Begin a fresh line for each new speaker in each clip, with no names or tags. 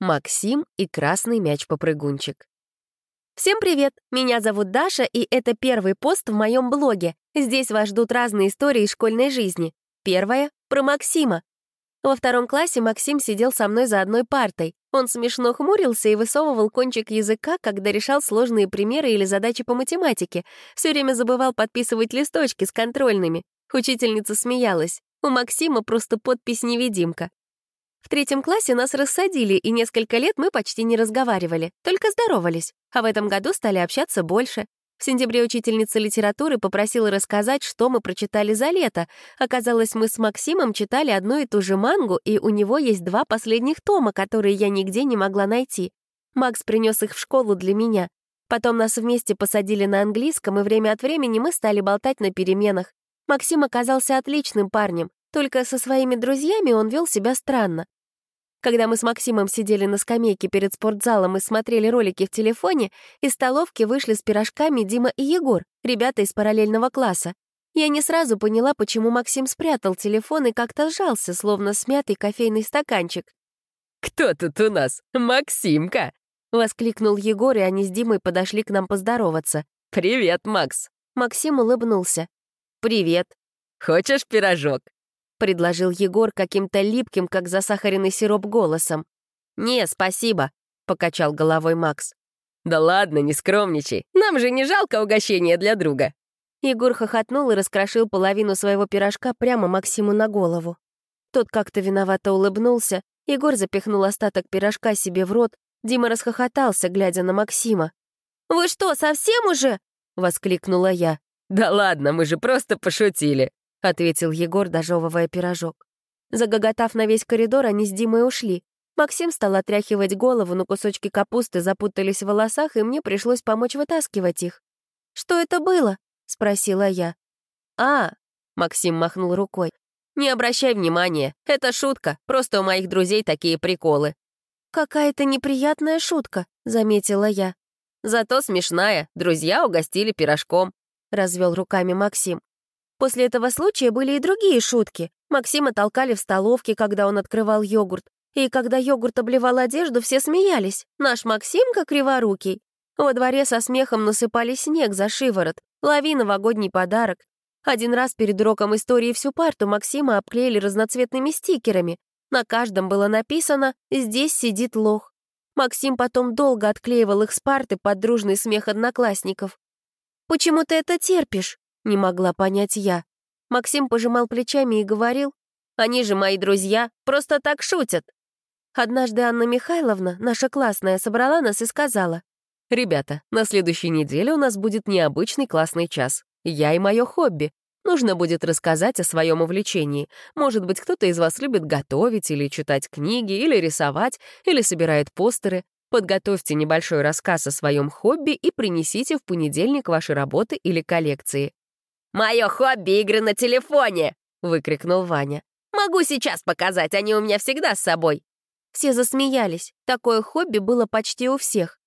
Максим и красный мяч-попрыгунчик. Всем привет! Меня зовут Даша, и это первый пост в моем блоге. Здесь вас ждут разные истории школьной жизни. Первая — про Максима. Во втором классе Максим сидел со мной за одной партой. Он смешно хмурился и высовывал кончик языка, когда решал сложные примеры или задачи по математике. Все время забывал подписывать листочки с контрольными. Учительница смеялась. У Максима просто подпись-невидимка. В третьем классе нас рассадили, и несколько лет мы почти не разговаривали, только здоровались, а в этом году стали общаться больше. В сентябре учительница литературы попросила рассказать, что мы прочитали за лето. Оказалось, мы с Максимом читали одну и ту же мангу, и у него есть два последних тома, которые я нигде не могла найти. Макс принес их в школу для меня. Потом нас вместе посадили на английском, и время от времени мы стали болтать на переменах. Максим оказался отличным парнем. Только со своими друзьями он вел себя странно. Когда мы с Максимом сидели на скамейке перед спортзалом и смотрели ролики в телефоне, из столовки вышли с пирожками Дима и Егор, ребята из параллельного класса. Я не сразу поняла, почему Максим спрятал телефон и как-то сжался, словно смятый кофейный стаканчик.
«Кто тут у нас? Максимка!»
— воскликнул Егор, и они с Димой подошли к нам поздороваться.
«Привет, Макс!»
Максим улыбнулся. «Привет!»
«Хочешь пирожок?»
Предложил Егор каким-то липким, как засахаренный сироп, голосом. «Не, спасибо», — покачал головой Макс.
«Да ладно, не скромничай. Нам же не жалко угощения для друга».
Егор хохотнул и раскрошил половину своего пирожка прямо Максиму на голову. Тот как-то виновато улыбнулся, Егор запихнул остаток пирожка себе в рот, Дима расхохотался, глядя на Максима. «Вы что, совсем уже?» — воскликнула я.
«Да ладно, мы же просто пошутили», —
ответил Егор, дожевывая пирожок. Загоготав на весь коридор, они с Димой ушли. Максим стал отряхивать голову, но кусочки капусты запутались в волосах, и мне пришлось помочь вытаскивать их. «Что это было?» — спросила я.
«А!» — Максим махнул рукой. «Не обращай внимания, это шутка, просто у моих друзей такие приколы».
«Какая-то неприятная шутка», — заметила я.
«Зато смешная, друзья угостили пирожком», — развел руками Максим.
После этого случая были и другие шутки. Максима толкали в столовке, когда он открывал йогурт. И когда йогурт обливал одежду, все смеялись. Наш Максимка криворукий. Во дворе со смехом насыпали снег за шиворот. Лови новогодний подарок. Один раз перед уроком истории всю парту Максима обклеили разноцветными стикерами. На каждом было написано «Здесь сидит лох». Максим потом долго отклеивал их с парты под дружный смех одноклассников. «Почему ты это терпишь?» Не могла понять я. Максим пожимал плечами и говорил, «Они же мои друзья, просто так шутят». Однажды Анна Михайловна, наша классная, собрала нас и сказала,
«Ребята, на следующей неделе у нас будет необычный классный час. Я и мое хобби. Нужно будет рассказать о своем увлечении. Может быть, кто-то из вас любит готовить или читать книги, или рисовать, или собирает постеры. Подготовьте небольшой рассказ о своем хобби и принесите в понедельник ваши работы или коллекции.
«Мое хобби — игры на телефоне!» — выкрикнул Ваня. «Могу сейчас показать, они у меня всегда с собой!»
Все засмеялись. Такое хобби было почти у всех.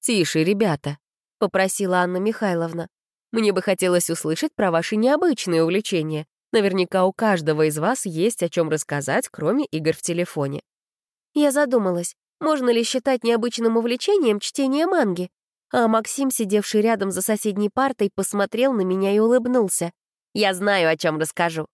«Тише, ребята», — попросила Анна Михайловна. «Мне бы хотелось услышать про ваши необычные увлечения. Наверняка у каждого из вас есть о чем рассказать, кроме игр в телефоне».
Я задумалась, можно ли считать необычным увлечением чтение манги? А Максим, сидевший рядом за соседней партой, посмотрел на меня и улыбнулся.
«Я знаю, о чем расскажу».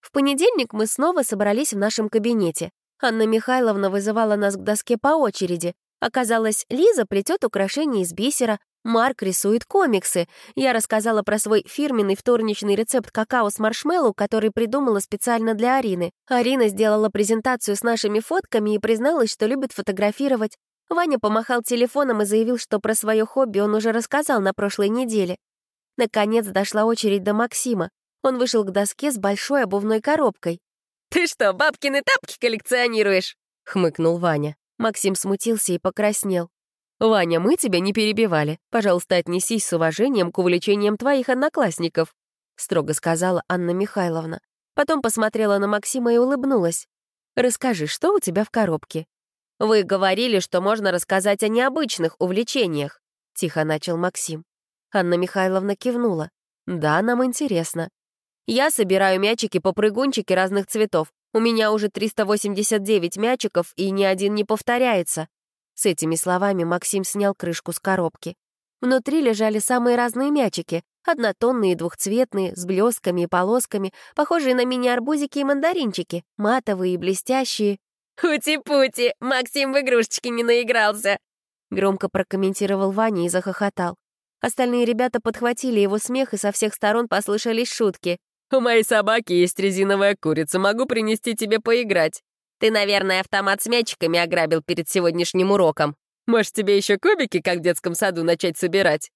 В понедельник мы снова собрались в нашем кабинете. Анна Михайловна вызывала нас к доске по очереди. Оказалось, Лиза плетет украшения из бисера, Марк рисует комиксы. Я рассказала про свой фирменный вторничный рецепт какао с маршмеллоу, который придумала специально для Арины. Арина сделала презентацию с нашими фотками и призналась, что любит фотографировать. Ваня помахал телефоном и заявил, что про свое хобби он уже рассказал на прошлой неделе. Наконец дошла очередь до Максима. Он вышел к доске с большой обувной коробкой.
«Ты что, бабкины тапки коллекционируешь?» — хмыкнул Ваня.
Максим смутился и покраснел.
«Ваня, мы тебя не перебивали. Пожалуйста, отнесись с уважением к увлечениям твоих одноклассников», — строго сказала Анна Михайловна. Потом посмотрела на Максима и улыбнулась. «Расскажи, что у тебя в коробке?»
«Вы говорили, что можно рассказать о необычных увлечениях», — тихо начал Максим.
Анна Михайловна кивнула.
«Да, нам интересно.
Я собираю мячики-попрыгунчики разных цветов.
У меня уже 389 мячиков, и ни один не повторяется». С этими словами Максим снял крышку с коробки. Внутри лежали самые разные мячики, однотонные, двухцветные, с блесками и полосками, похожие на мини-арбузики и мандаринчики, матовые и блестящие.
«Ути-пути, Максим в игрушечки не наигрался!»
Громко прокомментировал Ваня и захохотал. Остальные ребята подхватили его смех, и со всех сторон послышались шутки.
«У моей собаки есть резиновая курица, могу принести тебе поиграть».
«Ты, наверное, автомат с мячиками ограбил перед сегодняшним уроком».
«Может, тебе еще кубики, как в детском саду, начать собирать?»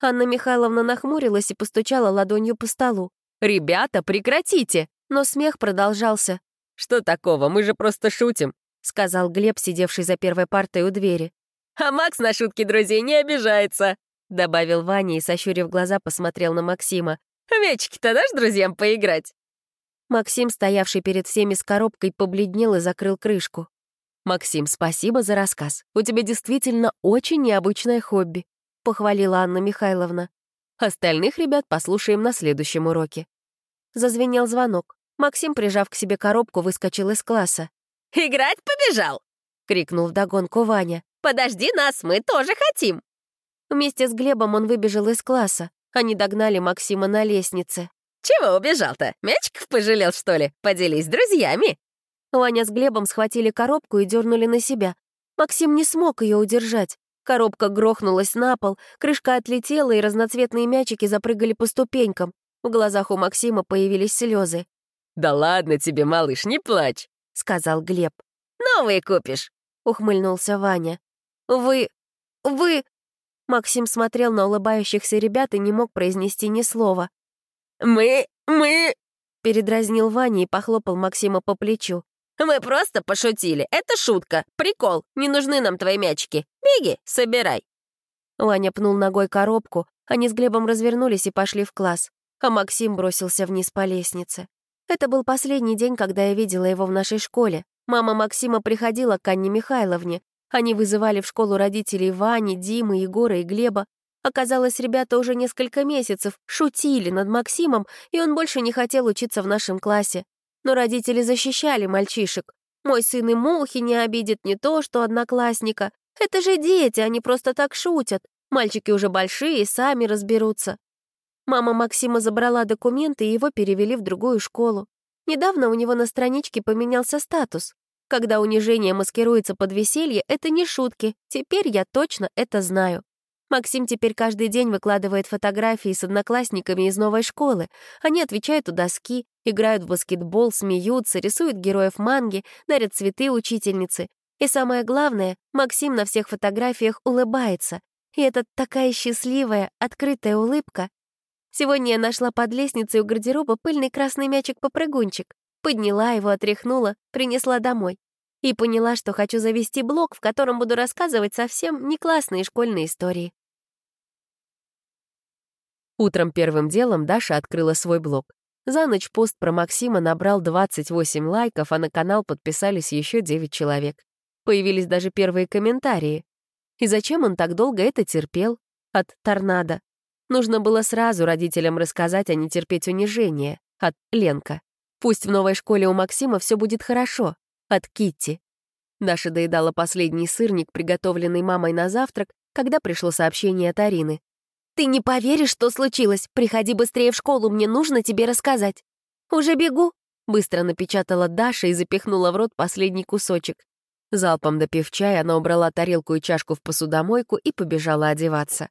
Анна Михайловна нахмурилась и постучала ладонью по столу.
«Ребята, прекратите!»
Но смех продолжался.
«Что такого? Мы же просто шутим», —
сказал Глеб, сидевший за первой партой у двери.
«А Макс на шутки друзей не обижается», —
добавил Ваня и, сощурив глаза, посмотрел на Максима.
«Мячики-то дашь друзьям поиграть?»
Максим, стоявший перед всеми с коробкой, побледнел и закрыл крышку.
«Максим, спасибо за рассказ. У тебя действительно очень необычное хобби», — похвалила Анна Михайловна. «Остальных ребят послушаем на следующем уроке».
Зазвенел звонок. Максим, прижав к себе коробку, выскочил из класса.
«Играть побежал!»
— крикнул вдогонку Ваня.
«Подожди нас, мы тоже хотим!»
Вместе с Глебом он выбежал из класса. Они догнали Максима на лестнице.
«Чего убежал-то? Мячиков пожалел, что ли? Поделись с друзьями!»
Ваня с Глебом схватили коробку и дернули на себя. Максим не смог ее удержать. Коробка грохнулась на пол, крышка отлетела, и разноцветные мячики запрыгали по ступенькам. В глазах у Максима появились слезы.
«Да ладно тебе, малыш, не плачь», —
сказал Глеб.
«Новые купишь», —
ухмыльнулся Ваня. «Вы... вы...» Максим смотрел на улыбающихся ребят и не мог произнести ни слова.
«Мы... мы...»
— передразнил Ваня и похлопал Максима по плечу.
«Мы просто пошутили. Это шутка. Прикол. Не нужны нам твои мячики. Беги, собирай».
Ваня пнул ногой коробку, они с Глебом развернулись и пошли в класс, а Максим бросился вниз по лестнице. Это был последний день, когда я видела его в нашей школе. Мама Максима приходила к Анне Михайловне. Они вызывали в школу родителей Вани, Димы, Егора и Глеба. Оказалось, ребята уже несколько месяцев шутили над Максимом, и он больше не хотел учиться в нашем классе. Но родители защищали мальчишек. Мой сын и мухи не обидит не то, что одноклассника. Это же дети, они просто так шутят. Мальчики уже большие и сами разберутся. Мама Максима забрала документы, и его перевели в другую школу. Недавно у него на страничке поменялся статус. Когда унижение маскируется под веселье, это не шутки. Теперь я точно это знаю. Максим теперь каждый день выкладывает фотографии с одноклассниками из новой школы. Они отвечают у доски, играют в баскетбол, смеются, рисуют героев манги, дарят цветы учительнице. И самое главное, Максим на всех фотографиях улыбается. И это такая счастливая, открытая улыбка, Сегодня я нашла под лестницей у гардероба пыльный красный мячик-попрыгунчик. Подняла его, отряхнула, принесла домой. И поняла, что хочу завести блог, в котором буду рассказывать совсем не классные школьные истории.
Утром первым делом Даша открыла свой блог. За ночь пост про Максима набрал 28 лайков, а на канал подписались еще 9 человек. Появились даже первые комментарии. И зачем он так долго это терпел? От торнадо. Нужно было сразу родителям рассказать, а не терпеть унижение. От Ленка. Пусть в новой школе у Максима все будет хорошо. От Китти. Даша доедала последний сырник, приготовленный мамой на завтрак, когда пришло сообщение от Арины.
«Ты не поверишь, что случилось. Приходи быстрее в школу, мне нужно тебе рассказать». «Уже бегу», — быстро напечатала Даша и запихнула в рот последний кусочек.
Залпом допив чай, она убрала тарелку и чашку в посудомойку и побежала одеваться.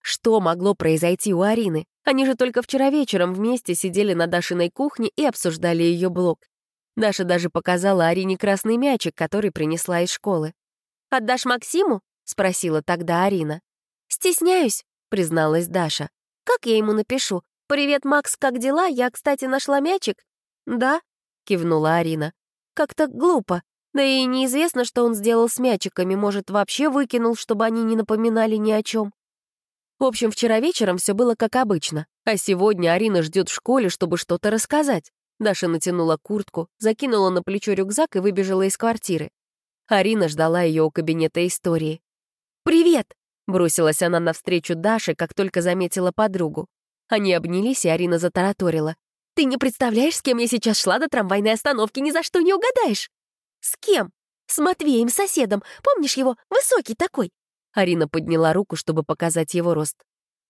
Что могло произойти у Арины? Они же только вчера вечером вместе сидели на Дашиной кухне и обсуждали ее блог. Даша даже показала Арине красный мячик, который принесла из школы.
«Отдашь Максиму?» — спросила тогда Арина. «Стесняюсь», — призналась Даша. «Как я ему напишу? Привет, Макс, как дела? Я, кстати, нашла мячик». «Да», — кивнула Арина. «Как-то глупо. Да и неизвестно, что он сделал с мячиками. Может, вообще выкинул, чтобы они не напоминали ни о чем.
В общем, вчера вечером все было как обычно, а сегодня Арина ждет в школе, чтобы что-то рассказать. Даша натянула куртку, закинула на плечо рюкзак и выбежала из квартиры. Арина ждала ее у кабинета истории.
«Привет!»
— бросилась она навстречу Даше, как только заметила подругу. Они обнялись, и Арина затараторила.
Ты не представляешь, с кем я сейчас шла до трамвайной остановки, ни за что не угадаешь. С кем? С Матвеем, соседом. Помнишь его? Высокий такой.
Арина подняла руку, чтобы показать его рост.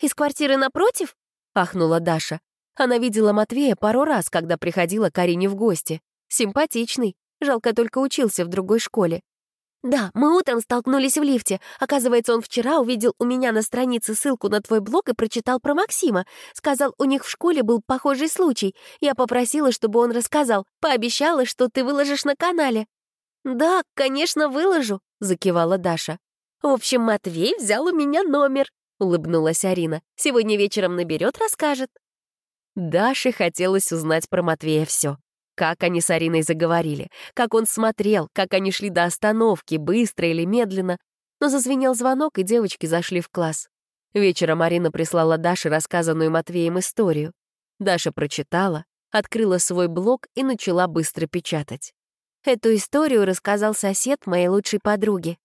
«Из квартиры напротив?»
— ахнула Даша. Она видела Матвея пару раз, когда приходила к Арине в гости. Симпатичный. Жалко, только учился в другой школе.
«Да, мы утром столкнулись в лифте. Оказывается, он вчера увидел у меня на странице ссылку на твой блог и прочитал про Максима. Сказал, у них в школе был похожий случай. Я попросила, чтобы он рассказал. Пообещала, что ты выложишь на канале». «Да, конечно, выложу», — закивала Даша. «В общем, Матвей взял у меня номер», — улыбнулась Арина. «Сегодня вечером наберет, расскажет».
Даше хотелось узнать про Матвея все. Как они с Ариной заговорили, как он смотрел, как они шли до остановки, быстро или медленно. Но зазвенел звонок, и девочки зашли в класс. Вечером Арина прислала Даше рассказанную Матвеем историю. Даша прочитала, открыла свой блог и начала быстро печатать.
Эту историю рассказал сосед моей лучшей подруги.